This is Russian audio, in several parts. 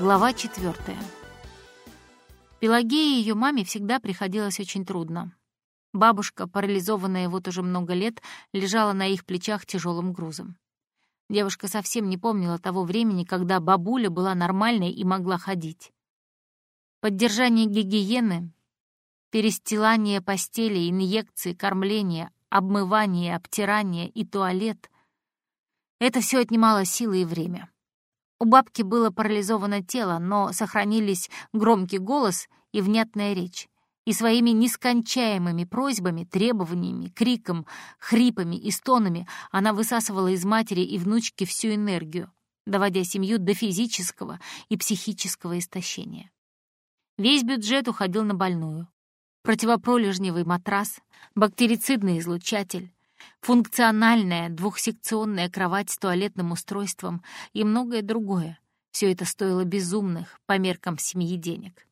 Глава четвертая. Пелагее и ее маме всегда приходилось очень трудно. Бабушка, парализованная вот уже много лет, лежала на их плечах тяжелым грузом. Девушка совсем не помнила того времени, когда бабуля была нормальной и могла ходить. Поддержание гигиены, перестилание постели, инъекции, кормление, обмывание, обтирание и туалет — это все отнимало силы и время. У бабки было парализовано тело, но сохранились громкий голос и внятная речь. И своими нескончаемыми просьбами, требованиями, криком, хрипами и стонами она высасывала из матери и внучки всю энергию, доводя семью до физического и психического истощения. Весь бюджет уходил на больную. Противопролежневый матрас, бактерицидный излучатель, функциональная двухсекционная кровать с туалетным устройством и многое другое. Все это стоило безумных по меркам семьи денег.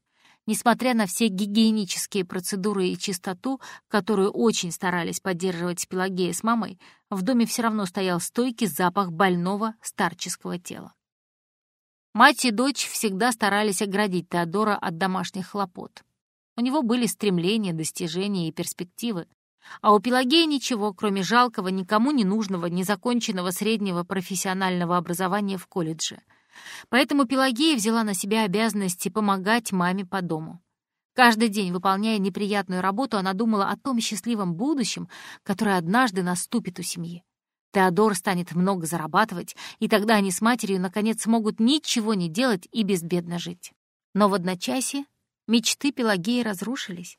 Несмотря на все гигиенические процедуры и чистоту, которую очень старались поддерживать Пелагея с мамой, в доме все равно стоял стойкий запах больного старческого тела. Мать и дочь всегда старались оградить Теодора от домашних хлопот. У него были стремления, достижения и перспективы, а у Пелагеи ничего, кроме жалкого, никому не нужного, незаконченного среднего профессионального образования в колледже. Поэтому Пелагея взяла на себя обязанности помогать маме по дому. Каждый день, выполняя неприятную работу, она думала о том счастливом будущем, которое однажды наступит у семьи. Теодор станет много зарабатывать, и тогда они с матерью наконец смогут ничего не делать и безбедно жить. Но в одночасье мечты Пелагеи разрушились.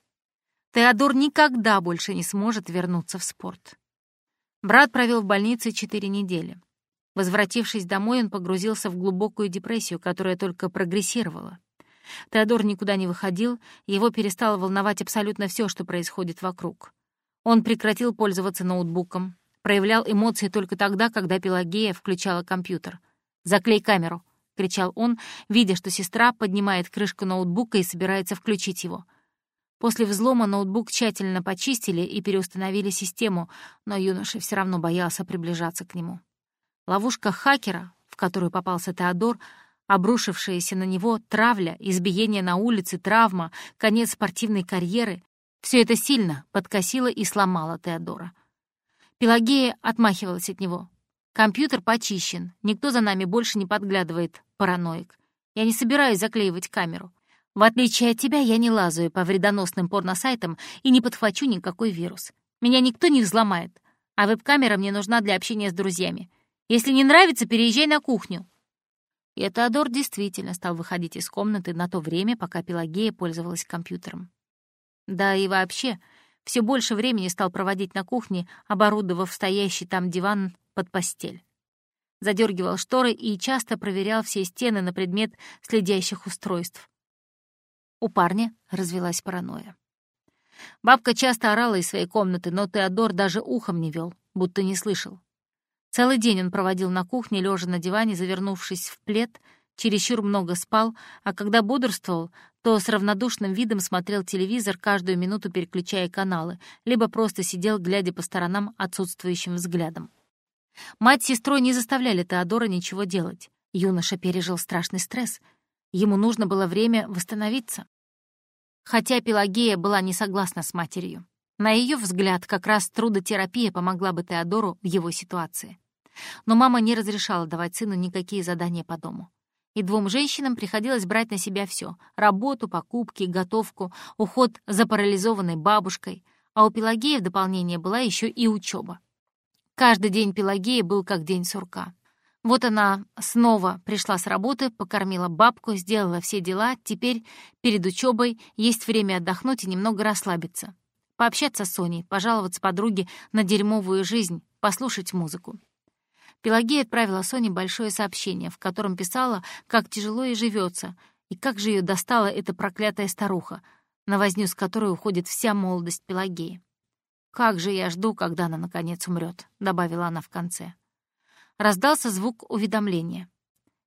Теодор никогда больше не сможет вернуться в спорт. Брат провел в больнице четыре недели. Возвратившись домой, он погрузился в глубокую депрессию, которая только прогрессировала. Теодор никуда не выходил, его перестало волновать абсолютно все, что происходит вокруг. Он прекратил пользоваться ноутбуком, проявлял эмоции только тогда, когда Пелагея включала компьютер. «Заклей камеру!» — кричал он, видя, что сестра поднимает крышку ноутбука и собирается включить его — После взлома ноутбук тщательно почистили и переустановили систему, но юноша все равно боялся приближаться к нему. Ловушка хакера, в которую попался Теодор, обрушившаяся на него травля, избиение на улице, травма, конец спортивной карьеры — все это сильно подкосило и сломало Теодора. Пелагея отмахивалась от него. «Компьютер почищен, никто за нами больше не подглядывает, параноик. Я не собираюсь заклеивать камеру. В отличие от тебя, я не лазаю по вредоносным порносайтам и не подхвачу никакой вирус. Меня никто не взломает, а веб-камера мне нужна для общения с друзьями. Если не нравится, переезжай на кухню». И Теодор действительно стал выходить из комнаты на то время, пока Пелагея пользовалась компьютером. Да и вообще, все больше времени стал проводить на кухне, оборудовав стоящий там диван под постель. Задергивал шторы и часто проверял все стены на предмет следящих устройств. У парня развелась паранойя. Бабка часто орала из своей комнаты, но Теодор даже ухом не вел, будто не слышал. Целый день он проводил на кухне, лежа на диване, завернувшись в плед, чересчур много спал, а когда бодрствовал, то с равнодушным видом смотрел телевизор, каждую минуту переключая каналы, либо просто сидел, глядя по сторонам отсутствующим взглядом. Мать с сестрой не заставляли Теодора ничего делать. Юноша пережил страшный стресс — Ему нужно было время восстановиться. Хотя Пелагея была не согласна с матерью. На ее взгляд, как раз трудотерапия помогла бы Теодору в его ситуации. Но мама не разрешала давать сыну никакие задания по дому. И двум женщинам приходилось брать на себя все: работу, покупки, готовку, уход за парализованной бабушкой. А у Пелагеи в дополнение была еще и учеба. Каждый день Пелагеи был как день сурка. Вот она снова пришла с работы, покормила бабку, сделала все дела, теперь перед учебой есть время отдохнуть и немного расслабиться. Пообщаться с Соней, пожаловаться подруге на дерьмовую жизнь, послушать музыку. Пелагея отправила Соне большое сообщение, в котором писала, как тяжело ей живется, и как же ее достала эта проклятая старуха, на возню с которой уходит вся молодость Пелагеи. «Как же я жду, когда она, наконец, умрет», — добавила она в конце. Раздался звук уведомления.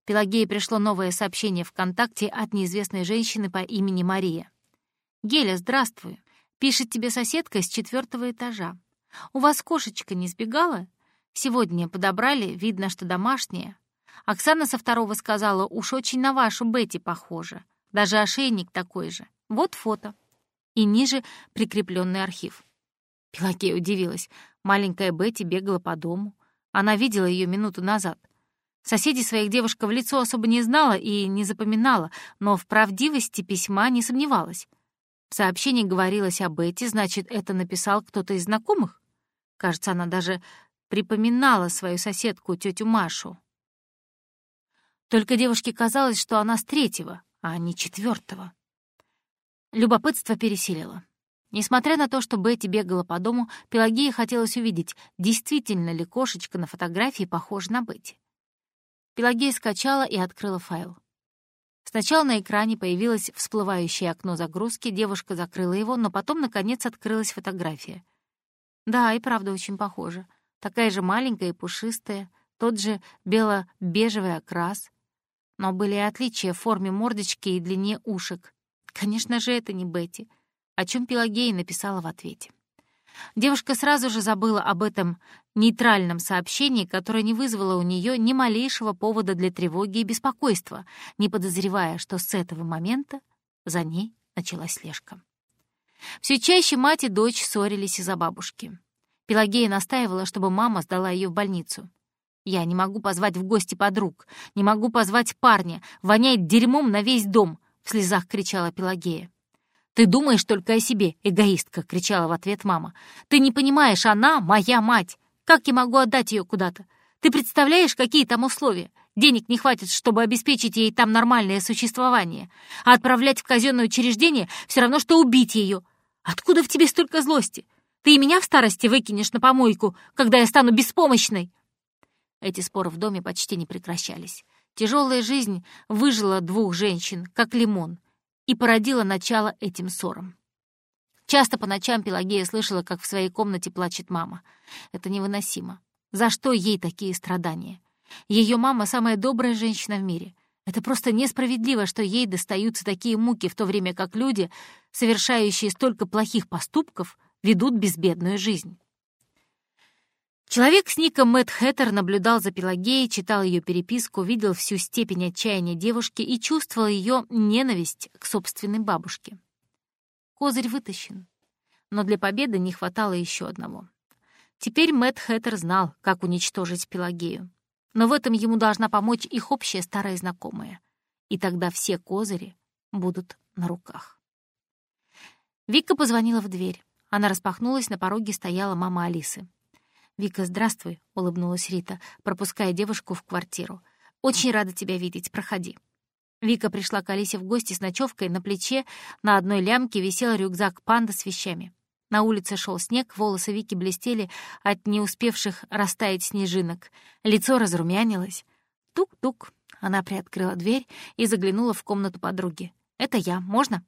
Пелагее пришло новое сообщение ВКонтакте от неизвестной женщины по имени Мария. «Геля, здравствуй. Пишет тебе соседка с четвертого этажа. У вас кошечка не сбегала? Сегодня подобрали, видно, что домашняя. Оксана со второго сказала, уж очень на вашу Бетти похоже. Даже ошейник такой же. Вот фото. И ниже прикрепленный архив. Пелагея удивилась. Маленькая Бетти бегала по дому. Она видела ее минуту назад. Соседей своих девушка в лицо особо не знала и не запоминала, но в правдивости письма не сомневалась. В сообщении говорилось об Бетти, значит, это написал кто-то из знакомых? Кажется, она даже припоминала свою соседку, тетю Машу. Только девушке казалось, что она с третьего, а не четвертого. Любопытство пересилило. Несмотря на то, что Бетти бегала по дому, Пелагея хотелось увидеть, действительно ли кошечка на фотографии похожа на Бетти. Пелагея скачала и открыла файл. Сначала на экране появилось всплывающее окно загрузки, девушка закрыла его, но потом, наконец, открылась фотография. Да, и правда очень похожа. Такая же маленькая и пушистая, тот же бело-бежевый окрас. Но были и отличия в форме мордочки и длине ушек. Конечно же, это не Бетти, о чем Пелагея написала в ответе. Девушка сразу же забыла об этом нейтральном сообщении, которое не вызвало у нее ни малейшего повода для тревоги и беспокойства, не подозревая, что с этого момента за ней началась слежка. Все чаще мать и дочь ссорились из-за бабушки. Пелагея настаивала, чтобы мама сдала ее в больницу. «Я не могу позвать в гости подруг, не могу позвать парня, воняет дерьмом на весь дом», — в слезах кричала Пелагея. «Ты думаешь только о себе, эгоистка!» — кричала в ответ мама. «Ты не понимаешь, она моя мать! Как я могу отдать ее куда-то? Ты представляешь, какие там условия? Денег не хватит, чтобы обеспечить ей там нормальное существование. А отправлять в казенное учреждение все равно, что убить ее. Откуда в тебе столько злости? Ты и меня в старости выкинешь на помойку, когда я стану беспомощной!» Эти споры в доме почти не прекращались. Тяжелая жизнь выжила двух женщин, как лимон, и породила начало этим ссорам. Часто по ночам Пелагея слышала, как в своей комнате плачет мама. Это невыносимо. За что ей такие страдания? Ее мама — самая добрая женщина в мире. Это просто несправедливо, что ей достаются такие муки, в то время как люди, совершающие столько плохих поступков, ведут безбедную жизнь. Человек с ником Мэтт Хэттер наблюдал за Пелагеей, читал ее переписку, видел всю степень отчаяния девушки и чувствовал ее ненависть к собственной бабушке. Козырь вытащен. Но для победы не хватало еще одного. Теперь Мэтт Хэттер знал, как уничтожить Пелагею. Но в этом ему должна помочь их общая старая знакомая. И тогда все козыри будут на руках. Вика позвонила в дверь. Она распахнулась, на пороге стояла мама Алисы. «Вика, здравствуй», — улыбнулась Рита, пропуская девушку в квартиру. «Очень рада тебя видеть. Проходи». Вика пришла к Алисе в гости с ночевкой. На плече на одной лямке висел рюкзак панда с вещами. На улице шел снег, волосы Вики блестели от не успевших растаять снежинок. Лицо разрумянилось. Тук-тук. Она приоткрыла дверь и заглянула в комнату подруги. «Это я. Можно?»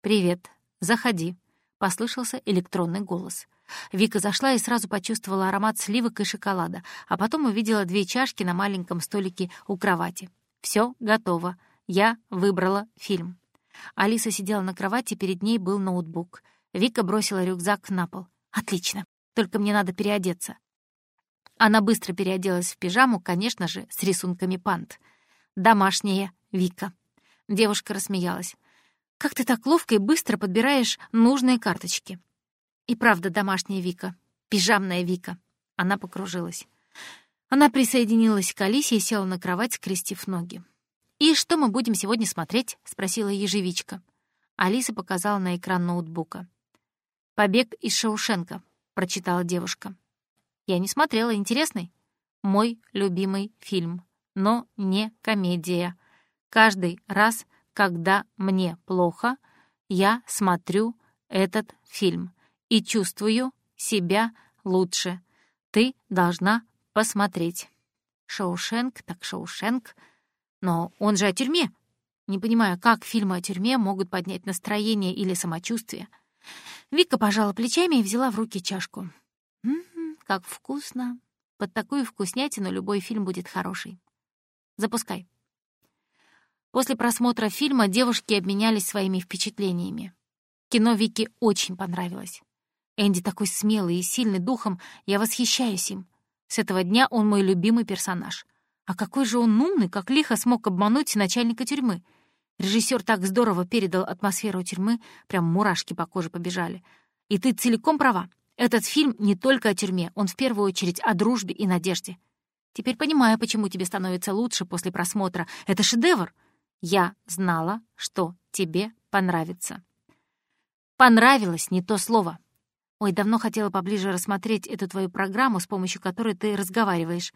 «Привет. Заходи», — послышался электронный голос. Вика зашла и сразу почувствовала аромат сливок и шоколада, а потом увидела две чашки на маленьком столике у кровати. Все готово. Я выбрала фильм. Алиса сидела на кровати, перед ней был ноутбук. Вика бросила рюкзак на пол. «Отлично. Только мне надо переодеться». Она быстро переоделась в пижаму, конечно же, с рисунками панд. «Домашняя Вика». Девушка рассмеялась. «Как ты так ловко и быстро подбираешь нужные карточки?» И правда домашняя Вика. Пижамная Вика. Она покружилась. Она присоединилась к Алисе и села на кровать, скрестив ноги. «И что мы будем сегодня смотреть?» — спросила ежевичка. Алиса показала на экран ноутбука. «Побег из Шаушенка», — прочитала девушка. «Я не смотрела. Интересный?» «Мой любимый фильм, но не комедия. Каждый раз, когда мне плохо, я смотрю этот фильм и чувствую себя лучше. Ты должна посмотреть. Шоушенк, так Шоушенк. Но он же о тюрьме. Не понимаю, как фильмы о тюрьме могут поднять настроение или самочувствие. Вика пожала плечами и взяла в руки чашку. «М-м, как вкусно. Под такую вкуснятину любой фильм будет хороший. Запускай». После просмотра фильма девушки обменялись своими впечатлениями. Кино Вике очень понравилось. Энди такой смелый и сильный духом, я восхищаюсь им. С этого дня он мой любимый персонаж. А какой же он умный, как лихо смог обмануть начальника тюрьмы. Режиссер так здорово передал атмосферу тюрьмы, прям мурашки по коже побежали. И ты целиком права. Этот фильм не только о тюрьме, он в первую очередь о дружбе и надежде. Теперь понимаю, почему тебе становится лучше после просмотра. Это шедевр. Я знала, что тебе понравится. Понравилось не то слово. Ой, давно хотела поближе рассмотреть эту твою программу, с помощью которой ты разговариваешь.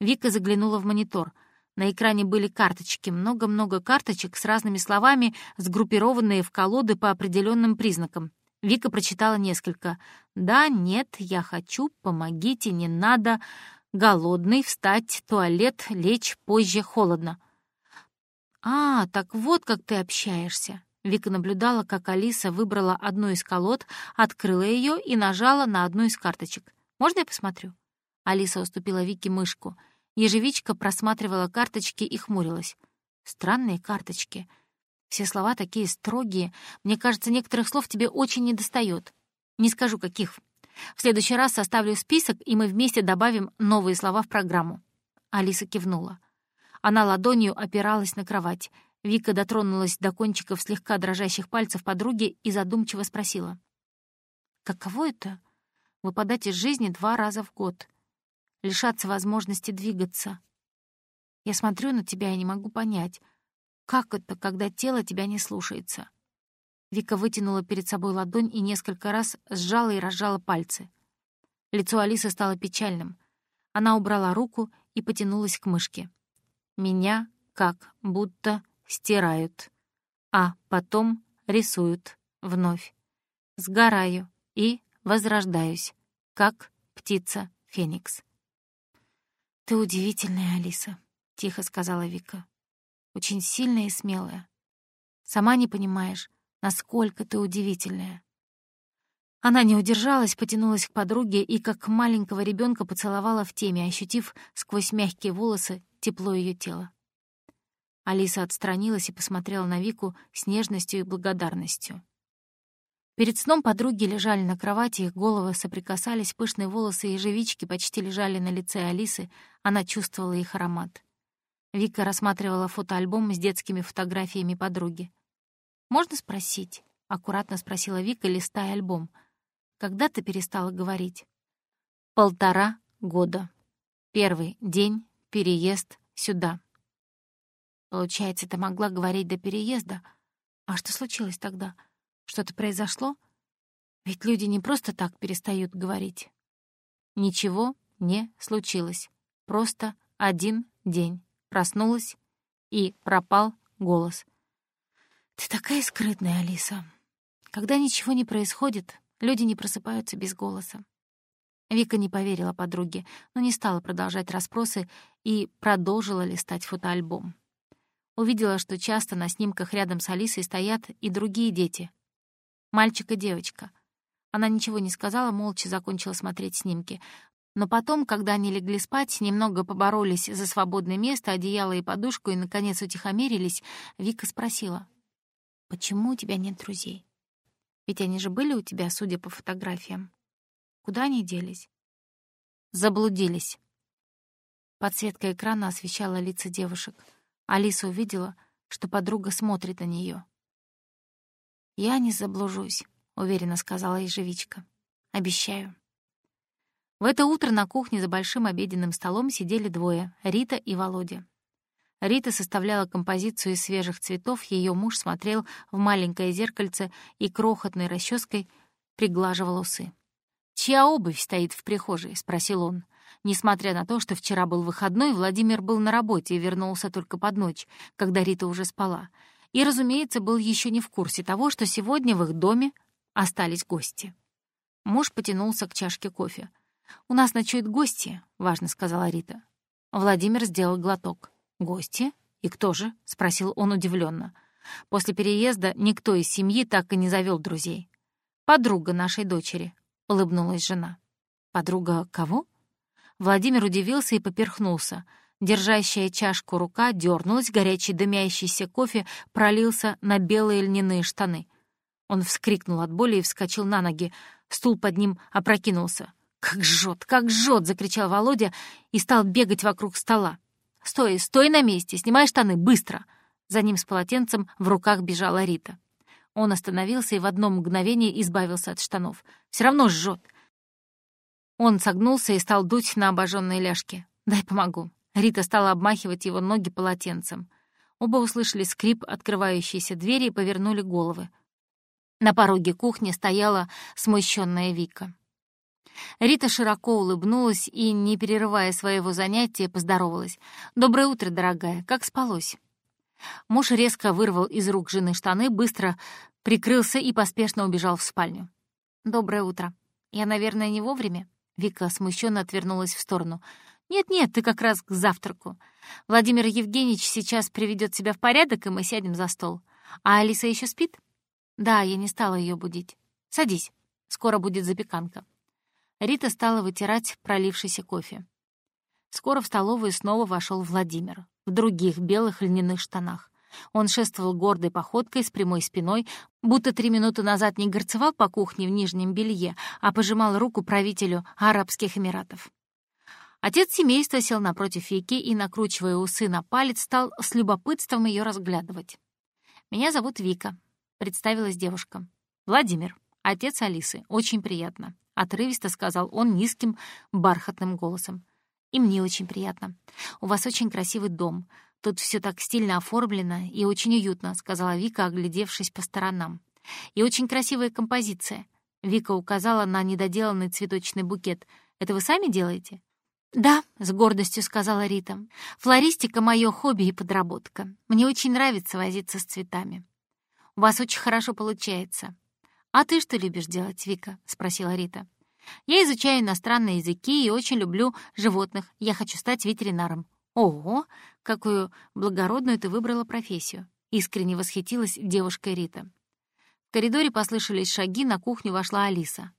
Вика заглянула в монитор. На экране были карточки, много-много карточек с разными словами, сгруппированные в колоды по определенным признакам. Вика прочитала несколько. «Да, нет, я хочу, помогите, не надо. Голодный, встать, туалет, лечь, позже, холодно». «А, так вот как ты общаешься». Вика наблюдала, как Алиса выбрала одну из колод, открыла ее и нажала на одну из карточек. «Можно я посмотрю?» Алиса уступила Вике мышку. Ежевичка просматривала карточки и хмурилась. «Странные карточки. Все слова такие строгие. Мне кажется, некоторых слов тебе очень недостает. Не скажу, каких. В следующий раз составлю список, и мы вместе добавим новые слова в программу». Алиса кивнула. Она ладонью опиралась на кровать. Вика дотронулась до кончиков слегка дрожащих пальцев подруги и задумчиво спросила. «Каково это — выпадать из жизни два раза в год? Лишаться возможности двигаться? Я смотрю на тебя и не могу понять, как это, когда тело тебя не слушается?» Вика вытянула перед собой ладонь и несколько раз сжала и разжала пальцы. Лицо Алисы стало печальным. Она убрала руку и потянулась к мышке. «Меня как будто стирают, а потом рисуют вновь. Сгораю и возрождаюсь, как птица Феникс. «Ты удивительная, Алиса», — тихо сказала Вика. «Очень сильная и смелая. Сама не понимаешь, насколько ты удивительная». Она не удержалась, потянулась к подруге и, как маленького ребенка, поцеловала в теме, ощутив сквозь мягкие волосы тепло ее тела. Алиса отстранилась и посмотрела на Вику с нежностью и благодарностью. Перед сном подруги лежали на кровати, их головы соприкасались, пышные волосы и ежевички почти лежали на лице Алисы, она чувствовала их аромат. Вика рассматривала фотоальбом с детскими фотографиями подруги. «Можно спросить?» — аккуратно спросила Вика, листая альбом. «Когда ты перестала говорить?» «Полтора года. Первый день, переезд сюда», Получается, ты могла говорить до переезда. А что случилось тогда? Что-то произошло? Ведь люди не просто так перестают говорить. Ничего не случилось. Просто один день. Проснулась, и пропал голос. Ты такая скрытная, Алиса. Когда ничего не происходит, люди не просыпаются без голоса. Вика не поверила подруге, но не стала продолжать расспросы и продолжила листать фотоальбом. Увидела, что часто на снимках рядом с Алисой стоят и другие дети. Мальчик и девочка. Она ничего не сказала, молча закончила смотреть снимки. Но потом, когда они легли спать, немного поборолись за свободное место, одеяло и подушку, и, наконец, утихомирились, Вика спросила, «Почему у тебя нет друзей? Ведь они же были у тебя, судя по фотографиям. Куда они делись?» «Заблудились». Подсветка экрана освещала лица девушек — Алиса увидела, что подруга смотрит на нее. «Я не заблужусь», — уверенно сказала ежевичка. «Обещаю». В это утро на кухне за большим обеденным столом сидели двое — Рита и Володя. Рита составляла композицию из свежих цветов, ее муж смотрел в маленькое зеркальце и крохотной расческой приглаживал усы. «Чья обувь стоит в прихожей?» — спросил он. Несмотря на то, что вчера был выходной, Владимир был на работе и вернулся только под ночь, когда Рита уже спала. И, разумеется, был еще не в курсе того, что сегодня в их доме остались гости. Муж потянулся к чашке кофе. «У нас ночуют гости», — важно сказала Рита. Владимир сделал глоток. «Гости? И кто же?» — спросил он удивленно. После переезда никто из семьи так и не завел друзей. «Подруга нашей дочери», — улыбнулась жена. «Подруга кого?» Владимир удивился и поперхнулся. Держащая чашку рука дернулась, горячий дымящийся кофе пролился на белые льняные штаны. Он вскрикнул от боли и вскочил на ноги. Стул под ним опрокинулся. «Как жжет, как жжет!» — закричал Володя и стал бегать вокруг стола. «Стой, стой на месте, снимай штаны, быстро!» За ним с полотенцем в руках бежала Рита. Он остановился и в одно мгновение избавился от штанов. Все равно жжет. Он согнулся и стал дуть на обожженные ляжки. «Дай помогу». Рита стала обмахивать его ноги полотенцем. Оба услышали скрип открывающейся двери и повернули головы. На пороге кухни стояла смущенная Вика. Рита широко улыбнулась и, не перерывая своего занятия, поздоровалась. «Доброе утро, дорогая. Как спалось?» Муж резко вырвал из рук жены штаны, быстро прикрылся и поспешно убежал в спальню. «Доброе утро. Я, наверное, не вовремя?» Вика смущенно отвернулась в сторону. «Нет-нет, ты как раз к завтраку. Владимир Евгеньевич сейчас приведет себя в порядок, и мы сядем за стол. А Алиса еще спит?» «Да, я не стала ее будить. Садись, скоро будет запеканка». Рита стала вытирать пролившийся кофе. Скоро в столовую снова вошел Владимир в других белых льняных штанах. Он шествовал гордой походкой с прямой спиной, будто три минуты назад не горцевал по кухне в нижнем белье, а пожимал руку правителю Арабских Эмиратов. Отец семейства сел напротив Вики и, накручивая усы на палец, стал с любопытством ее разглядывать. «Меня зовут Вика», — представилась девушка. «Владимир, отец Алисы, очень приятно», — отрывисто сказал он низким бархатным голосом. «И мне очень приятно. У вас очень красивый дом. Тут все так стильно оформлено и очень уютно», — сказала Вика, оглядевшись по сторонам. «И очень красивая композиция». Вика указала на недоделанный цветочный букет. «Это вы сами делаете?» «Да», — с гордостью сказала Рита. «Флористика — мое хобби и подработка. Мне очень нравится возиться с цветами». «У вас очень хорошо получается». «А ты что любишь делать, Вика?» — спросила Рита. «Я изучаю иностранные языки и очень люблю животных. Я хочу стать ветеринаром». «Ого, какую благородную ты выбрала профессию!» — искренне восхитилась девушка Рита. В коридоре послышались шаги, на кухню вошла Алиса.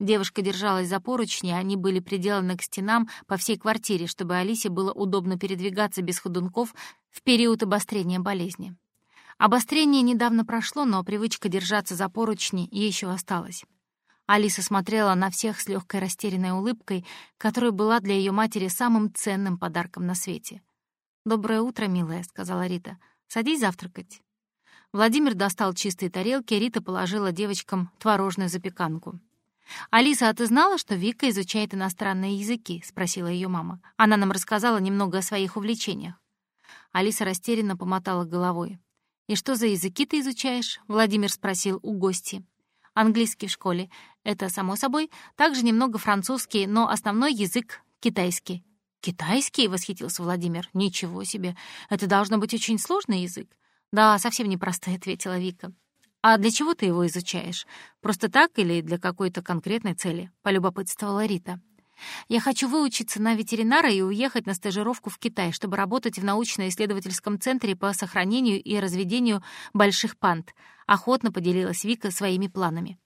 Девушка держалась за поручни, они были приделаны к стенам по всей квартире, чтобы Алисе было удобно передвигаться без ходунков в период обострения болезни. Обострение недавно прошло, но привычка держаться за поручни еще осталась. Алиса смотрела на всех с легкой растерянной улыбкой, которая была для ее матери самым ценным подарком на свете. «Доброе утро, милая», — сказала Рита. «Садись завтракать». Владимир достал чистые тарелки, Рита положила девочкам творожную запеканку. «Алиса, а ты знала, что Вика изучает иностранные языки?» — спросила ее мама. Она нам рассказала немного о своих увлечениях. Алиса растерянно помотала головой. «И что за языки ты изучаешь?» — Владимир спросил у гости. «Английский в школе. Это, само собой, также немного французский, но основной язык — китайский. «Китайский?» — восхитился Владимир. «Ничего себе! Это должно быть очень сложный язык». «Да, совсем непростой», — ответила Вика. «А для чего ты его изучаешь? Просто так или для какой-то конкретной цели?» — полюбопытствовала Рита. «Я хочу выучиться на ветеринара и уехать на стажировку в Китай, чтобы работать в научно-исследовательском центре по сохранению и разведению больших панд», — охотно поделилась Вика своими планами.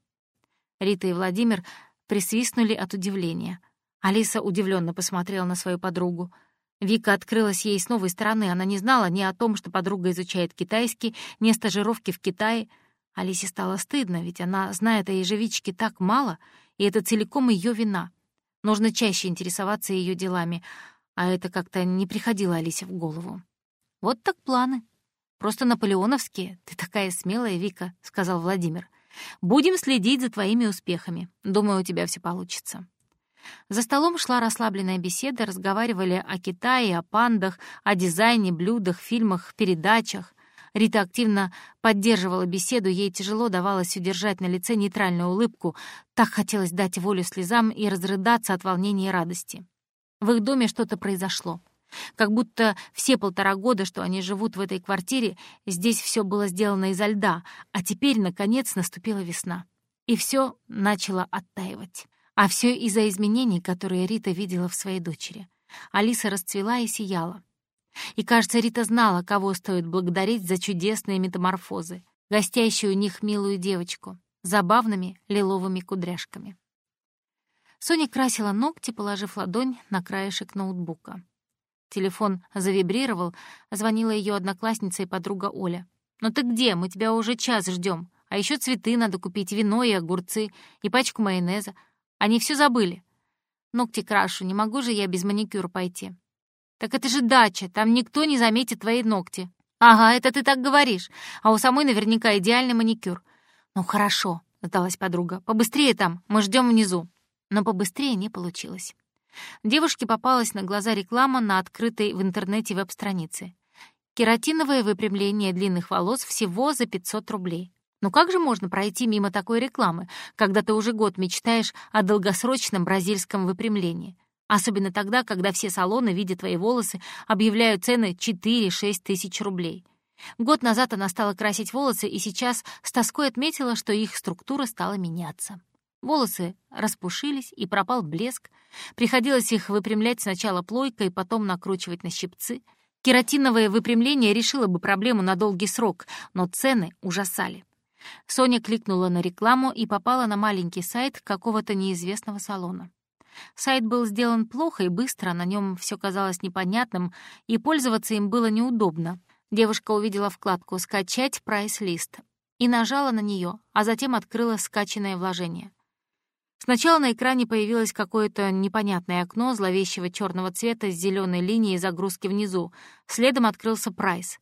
Рита и Владимир присвистнули от удивления. Алиса удивленно посмотрела на свою подругу. Вика открылась ей с новой стороны. Она не знала ни о том, что подруга изучает китайский, ни о стажировке в Китае. Алисе стало стыдно, ведь она знает о ежевичке так мало, и это целиком ее вина. Нужно чаще интересоваться ее делами, а это как-то не приходило Алисе в голову. «Вот так планы. Просто наполеоновские. Ты такая смелая, Вика», — сказал Владимир. Будем следить за твоими успехами. Думаю, у тебя все получится». За столом шла расслабленная беседа, разговаривали о Китае, о пандах, о дизайне, блюдах, фильмах, передачах. Рита активно поддерживала беседу, ей тяжело давалось удержать на лице нейтральную улыбку. Так хотелось дать волю слезам и разрыдаться от волнения и радости. В их доме что-то произошло. Как будто все полтора года, что они живут в этой квартире, здесь все было сделано изо льда, а теперь, наконец, наступила весна. И все начало оттаивать. А все из-за изменений, которые Рита видела в своей дочери. Алиса расцвела и сияла. И, кажется, Рита знала, кого стоит благодарить за чудесные метаморфозы, гостящую у них милую девочку, забавными лиловыми кудряшками. Соня красила ногти, положив ладонь на краешек ноутбука. Телефон завибрировал, звонила ее одноклассница и подруга Оля. «Ну ты где? Мы тебя уже час ждем. А еще цветы надо купить, вино и огурцы, и пачку майонеза. Они все забыли. Ногти крашу, не могу же я без маникюра пойти». «Так это же дача, там никто не заметит твои ногти». «Ага, это ты так говоришь, а у самой наверняка идеальный маникюр». «Ну хорошо», — сдалась подруга, — «побыстрее там, мы ждем внизу». Но побыстрее не получилось. Девушке попалась на глаза реклама на открытой в интернете веб-странице. Кератиновое выпрямление длинных волос всего за 500 рублей. Ну как же можно пройти мимо такой рекламы, когда ты уже год мечтаешь о долгосрочном бразильском выпрямлении? Особенно тогда, когда все салоны, видя твои волосы, объявляют цены 4-6 тысяч рублей. Год назад она стала красить волосы и сейчас с тоской отметила, что их структура стала меняться. Волосы распушились, и пропал блеск. Приходилось их выпрямлять сначала плойкой, потом накручивать на щипцы. Кератиновое выпрямление решило бы проблему на долгий срок, но цены ужасали. Соня кликнула на рекламу и попала на маленький сайт какого-то неизвестного салона. Сайт был сделан плохо и быстро, на нем все казалось непонятным, и пользоваться им было неудобно. Девушка увидела вкладку «Скачать прайс-лист» и нажала на нее, а затем открыла скачанное вложение. Сначала на экране появилось какое-то непонятное окно зловещего черного цвета с зеленой линией загрузки внизу. Следом открылся прайс.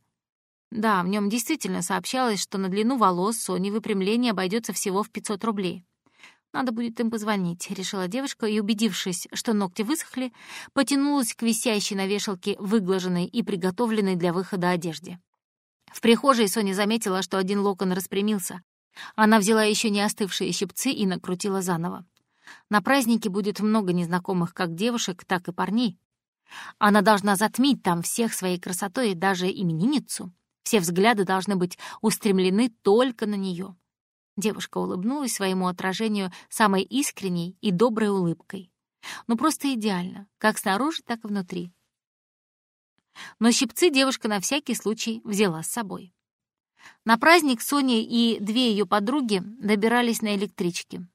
Да, в нем действительно сообщалось, что на длину волос Сони выпрямление обойдется всего в 500 рублей. Надо будет им позвонить, решила девушка, и, убедившись, что ногти высохли, потянулась к висящей на вешалке выглаженной и приготовленной для выхода одежде. В прихожей Соня заметила, что один локон распрямился. Она взяла еще не остывшие щипцы и накрутила заново. На празднике будет много незнакомых как девушек, так и парней. Она должна затмить там всех своей красотой и даже именинницу. Все взгляды должны быть устремлены только на нее. Девушка улыбнулась своему отражению самой искренней и доброй улыбкой. Ну, просто идеально, как снаружи, так и внутри. Но щипцы девушка на всякий случай взяла с собой. На праздник Соня и две ее подруги добирались на электричке.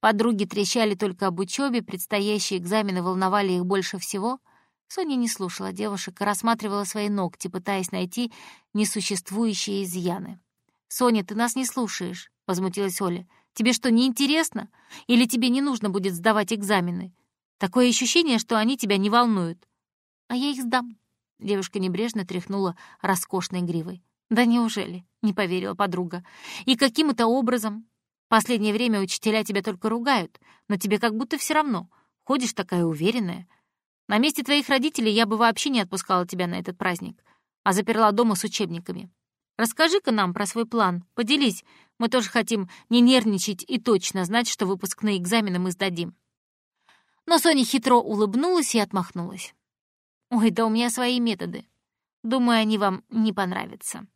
Подруги трещали только об учебе, предстоящие экзамены волновали их больше всего. Соня не слушала девушек и рассматривала свои ногти, пытаясь найти несуществующие изъяны. «Соня, ты нас не слушаешь», — возмутилась Оля. «Тебе что, не интересно? Или тебе не нужно будет сдавать экзамены? Такое ощущение, что они тебя не волнуют». «А я их сдам», — девушка небрежно тряхнула роскошной гривой. «Да неужели?» — не поверила подруга. «И каким это образом? Последнее время учителя тебя только ругают, но тебе как будто все равно. Ходишь такая уверенная. На месте твоих родителей я бы вообще не отпускала тебя на этот праздник, а заперла дома с учебниками. Расскажи-ка нам про свой план, поделись. Мы тоже хотим не нервничать и точно знать, что выпускные экзамены мы сдадим». Но Соня хитро улыбнулась и отмахнулась. «Ой, да у меня свои методы. Думаю, они вам не понравятся».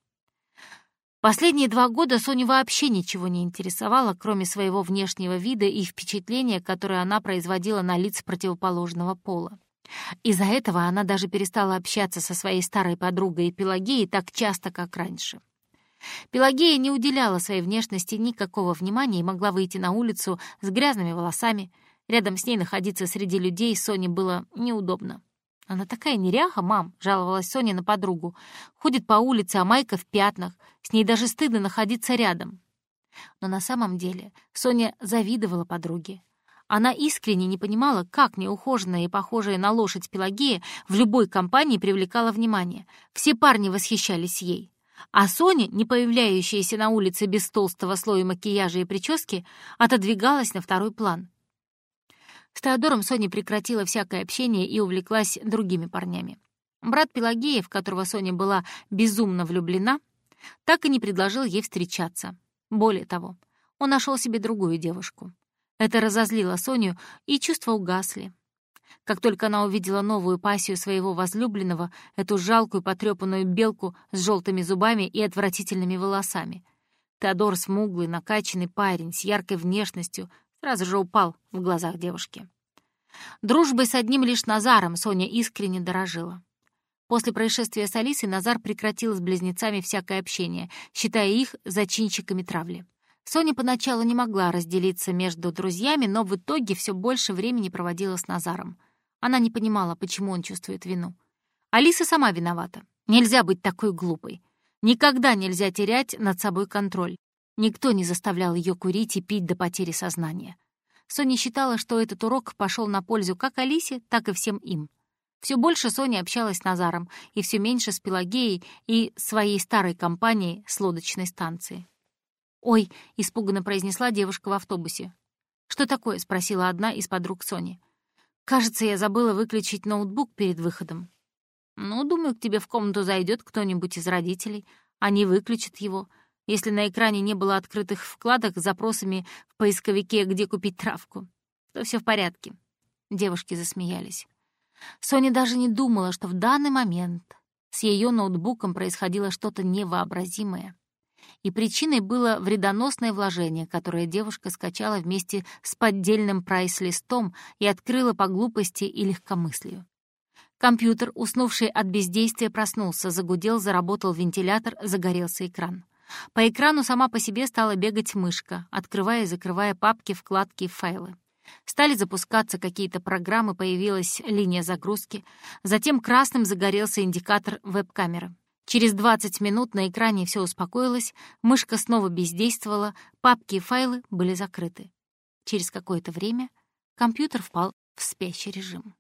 Последние два года Соню вообще ничего не интересовало, кроме своего внешнего вида и впечатления, которое она производила на лиц противоположного пола. Из-за этого она даже перестала общаться со своей старой подругой Пелагеей так часто, как раньше. Пелагея не уделяла своей внешности никакого внимания и могла выйти на улицу с грязными волосами. Рядом с ней находиться среди людей Соне было неудобно. «Она такая неряха, мам», — жаловалась Соня на подругу. «Ходит по улице, а Майка в пятнах. С ней даже стыдно находиться рядом». Но на самом деле Соня завидовала подруге. Она искренне не понимала, как неухоженная и похожая на лошадь Пелагея в любой компании привлекала внимание. Все парни восхищались ей. А Соня, не появляющаяся на улице без толстого слоя макияжа и прически, отодвигалась на второй план. С Теодором Соня прекратила всякое общение и увлеклась другими парнями. Брат Пелагея, в которого Соня была безумно влюблена, так и не предложил ей встречаться. Более того, он нашел себе другую девушку. Это разозлило Соню, и чувства угасли. Как только она увидела новую пассию своего возлюбленного, эту жалкую потрепанную белку с желтыми зубами и отвратительными волосами. Теодор смуглый, накачанный парень с яркой внешностью, сразу же упал в глазах девушки. Дружбой с одним лишь Назаром Соня искренне дорожила. После происшествия с Алисой Назар прекратил с близнецами всякое общение, считая их зачинщиками травли. Соня поначалу не могла разделиться между друзьями, но в итоге все больше времени проводила с Назаром. Она не понимала, почему он чувствует вину. Алиса сама виновата. Нельзя быть такой глупой. Никогда нельзя терять над собой контроль. Никто не заставлял ее курить и пить до потери сознания. Соня считала, что этот урок пошел на пользу как Алисе, так и всем им. Все больше Соня общалась с Назаром и все меньше с Пелагеей и своей старой компанией с лодочной станции. «Ой!» — испуганно произнесла девушка в автобусе. «Что такое?» — спросила одна из подруг Сони. «Кажется, я забыла выключить ноутбук перед выходом». «Ну, думаю, к тебе в комнату зайдет кто-нибудь из родителей. Они выключат его. Если на экране не было открытых вкладок с запросами в поисковике «Где купить травку», то все в порядке». Девушки засмеялись. Соня даже не думала, что в данный момент с ее ноутбуком происходило что-то невообразимое. И причиной было вредоносное вложение, которое девушка скачала вместе с поддельным прайс-листом и открыла по глупости и легкомыслию. Компьютер, уснувший от бездействия, проснулся, загудел, заработал вентилятор, загорелся экран. По экрану сама по себе стала бегать мышка, открывая и закрывая папки, вкладки и файлы. Стали запускаться какие-то программы, появилась линия загрузки. Затем красным загорелся индикатор веб-камеры. Через 20 минут на экране все успокоилось, мышка снова бездействовала, папки и файлы были закрыты. Через какое-то время компьютер впал в спящий режим.